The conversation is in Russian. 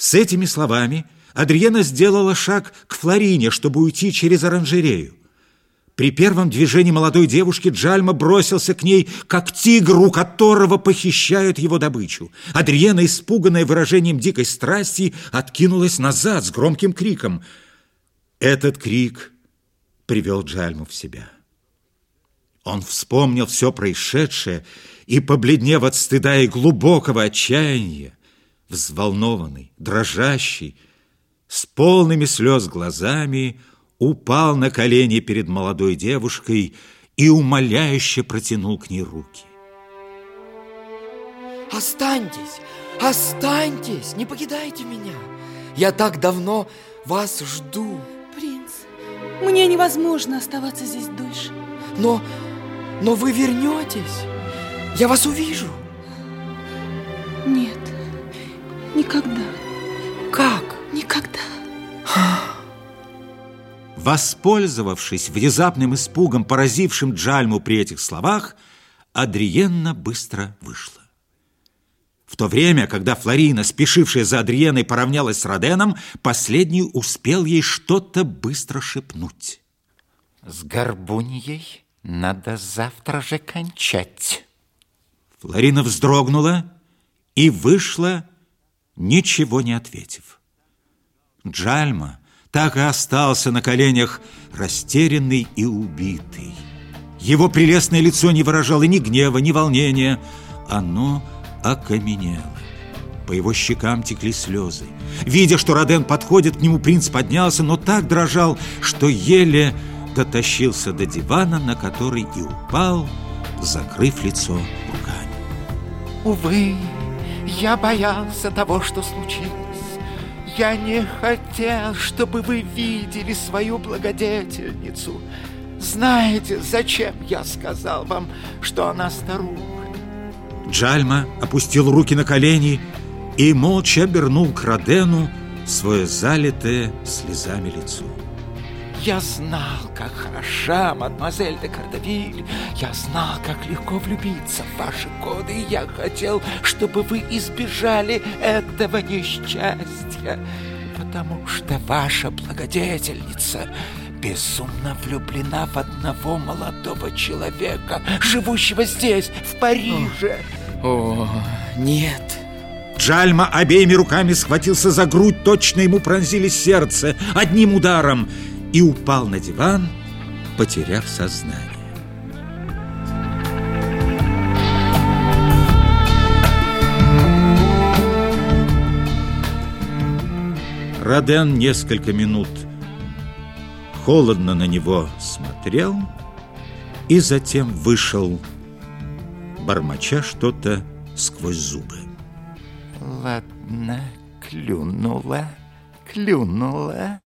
С этими словами Адриена сделала шаг к Флорине, чтобы уйти через оранжерею. При первом движении молодой девушки Джальма бросился к ней, как тигр, у которого похищают его добычу. Адриена, испуганная выражением дикой страсти, откинулась назад с громким криком. Этот крик привел Джальму в себя. Он вспомнил все происшедшее и, побледнев от стыда и глубокого отчаяния, взволнованный, дрожащий, с полными слез глазами, упал на колени перед молодой девушкой и умоляюще протянул к ней руки. Останьтесь, останьтесь, не покидайте меня. Я так давно вас жду. Принц, мне невозможно оставаться здесь дольше. Но, но вы вернетесь. Я вас увижу. Нет, никогда. Как? Никогда. Воспользовавшись внезапным испугом, поразившим Джальму при этих словах, Адриенна быстро вышла. В то время, когда Флорина, спешившая за Адриеной, поравнялась с Роденом, последний успел ей что-то быстро шепнуть. С горбуньей надо завтра же кончать. Флорина вздрогнула и вышла, ничего не ответив. Джальма так и остался на коленях, растерянный и убитый. Его прелестное лицо не выражало ни гнева, ни волнения. Оно окаменело. По его щекам текли слезы. Видя, что Роден подходит к нему, принц поднялся, но так дрожал, что еле дотащился до дивана, на который и упал, закрыв лицо руками. Увы, я боялся того, что случилось. Я не хотел, чтобы вы видели свою благодетельницу. Знаете, зачем я сказал вам, что она старуха? Джальма опустил руки на колени и молча обернул к Родену свое залитое слезами лицо. Я знал, как хороша мадемуазель де Кардавиль. Я знал, как легко влюбиться в ваши годы. И я хотел, чтобы вы избежали этого несчастья. Потому что ваша благодетельница безумно влюблена в одного молодого человека, живущего здесь, в Париже. О, нет. Джальма обеими руками схватился за грудь, точно ему пронзили сердце одним ударом и упал на диван, потеряв сознание. Роден несколько минут холодно на него смотрел и затем вышел, бормоча что-то сквозь зубы. Ладно, клюнула, клюнула.